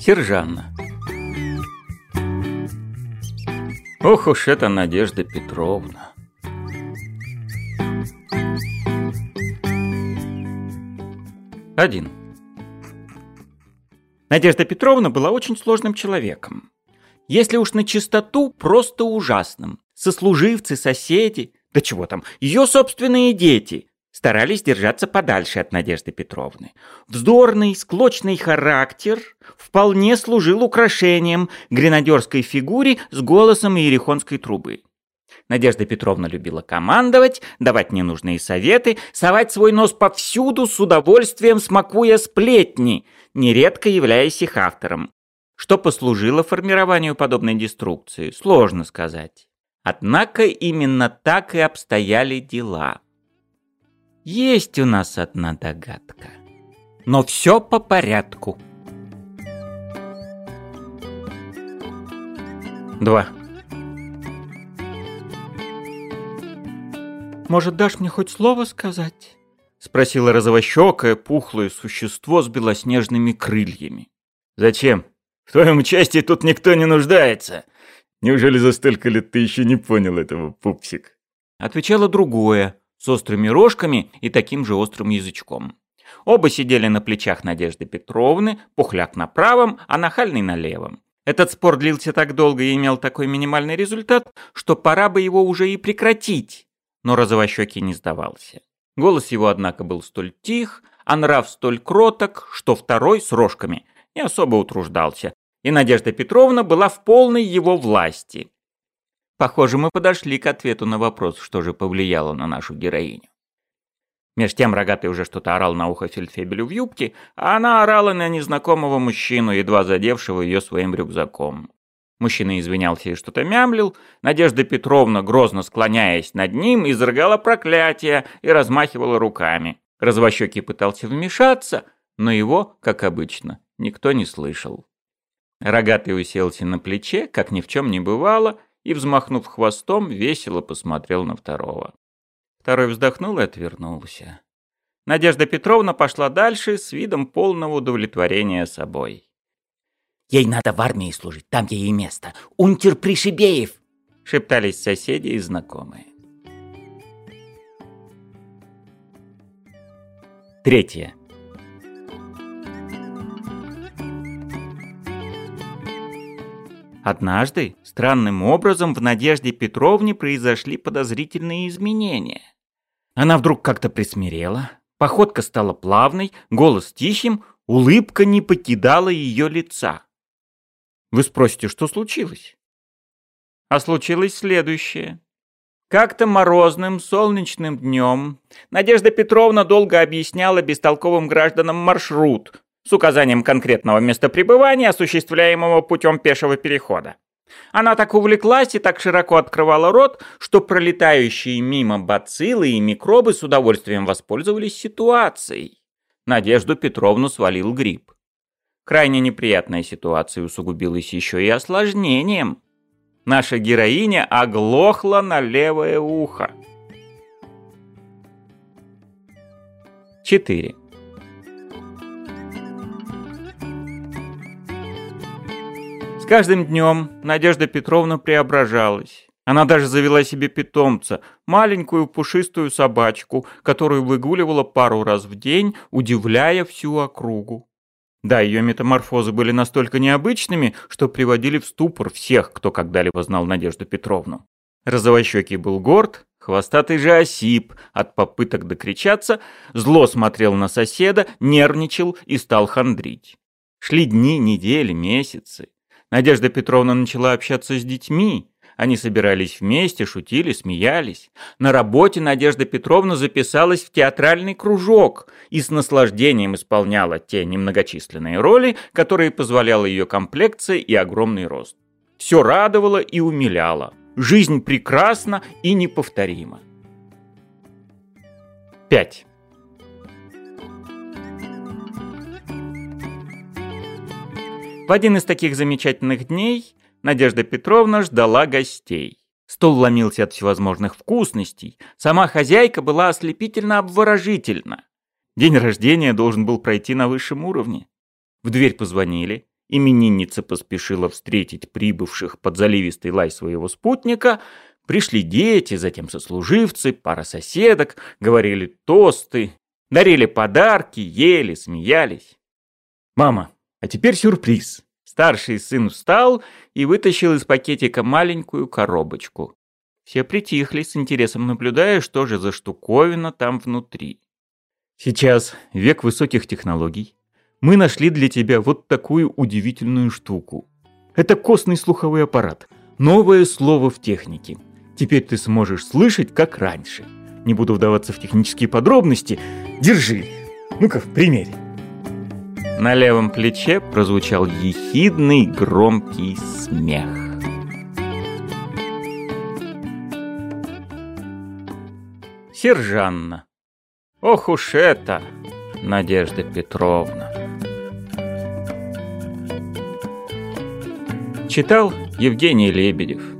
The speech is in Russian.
Сержанна. Ох уж это Надежда Петровна. Один. Надежда Петровна была очень сложным человеком. Если уж на чистоту, просто ужасным. Сослуживцы, соседи, да чего там, ее собственные дети старались держаться подальше от Надежды Петровны. Вздорный, склочный характер вполне служил украшением гренадерской фигуре с голосом иерихонской трубы. Надежда Петровна любила командовать, давать ненужные советы, совать свой нос повсюду, с удовольствием смакуя сплетни, нередко являясь их автором. Что послужило формированию подобной деструкции, сложно сказать. Однако именно так и обстояли дела. Есть у нас одна догадка. Но все по порядку. 2. «Может, дашь мне хоть слово сказать?» — спросила розовощекое, пухлое существо с белоснежными крыльями. «Зачем? В твоем участии тут никто не нуждается. Неужели за столько лет ты еще не понял этого, пупсик?» Отвечало другое, с острыми рожками и таким же острым язычком. Оба сидели на плечах Надежды Петровны, пухляк на правом, а нахальный на левом. Этот спор длился так долго и имел такой минимальный результат, что пора бы его уже и прекратить. Но розовощекий не сдавался. Голос его, однако, был столь тих, а нрав столь кроток, что второй с рожками не особо утруждался, и Надежда Петровна была в полной его власти. Похоже, мы подошли к ответу на вопрос, что же повлияло на нашу героиню. Меж тем рогатый уже что-то орал на ухо фельдфебелю в юбке, а она орала на незнакомого мужчину, едва задевшего ее своим рюкзаком. Мужчина извинялся и что-то мямлил. Надежда Петровна, грозно склоняясь над ним, изрыгала проклятие и размахивала руками. Развощекий пытался вмешаться, но его, как обычно, никто не слышал. Рогатый уселся на плече, как ни в чем не бывало, и, взмахнув хвостом, весело посмотрел на второго. Второй вздохнул и отвернулся. Надежда Петровна пошла дальше с видом полного удовлетворения собой. «Ей надо в армии служить, там ей и место. Унтер Пришибеев!» — шептались соседи и знакомые. Третье. Однажды, странным образом, в Надежде Петровне произошли подозрительные изменения. Она вдруг как-то присмирела, походка стала плавной, голос тихим, улыбка не покидала ее лица. Вы спросите, что случилось? А случилось следующее. Как-то морозным солнечным днем Надежда Петровна долго объясняла бестолковым гражданам маршрут, с указанием конкретного места пребывания, осуществляемого путем пешего перехода. Она так увлеклась и так широко открывала рот, что пролетающие мимо бациллы и микробы с удовольствием воспользовались ситуацией. Надежду Петровну свалил грипп. Крайне неприятная ситуация усугубилась еще и осложнением. Наша героиня оглохла на левое ухо. 4. Каждым днем Надежда Петровна преображалась. Она даже завела себе питомца, маленькую пушистую собачку, которую выгуливала пару раз в день, удивляя всю округу. Да, ее метаморфозы были настолько необычными, что приводили в ступор всех, кто когда-либо знал Надежду Петровну. Розовощекий был горд, хвостатый же осип от попыток докричаться, зло смотрел на соседа, нервничал и стал хандрить. Шли дни, недели, месяцы. Надежда Петровна начала общаться с детьми. Они собирались вместе, шутили, смеялись. На работе Надежда Петровна записалась в театральный кружок и с наслаждением исполняла те немногочисленные роли, которые позволяла ее комплекция и огромный рост. Все радовало и умиляло. Жизнь прекрасна и неповторима. 5. В один из таких замечательных дней Надежда Петровна ждала гостей. Стол ломился от всевозможных вкусностей. Сама хозяйка была ослепительно обворожительна. День рождения должен был пройти на высшем уровне. В дверь позвонили, Именинница поспешила встретить прибывших под заливистый лай своего спутника. Пришли дети, затем сослуживцы, пара соседок, говорили тосты, дарили подарки, ели, смеялись. «Мама, а теперь сюрприз!» Старший сын встал и вытащил из пакетика маленькую коробочку. Все притихли, с интересом наблюдая, что же за штуковина там внутри. Сейчас век высоких технологий мы нашли для тебя вот такую удивительную штуку. Это костный слуховой аппарат. Новое слово в технике. Теперь ты сможешь слышать, как раньше. Не буду вдаваться в технические подробности. Держи. Ну-ка, в примере. На левом плече прозвучал ехидный громкий смех. Сержанна. Ох уж это, Надежда Петровна. Читал Евгений Лебедев.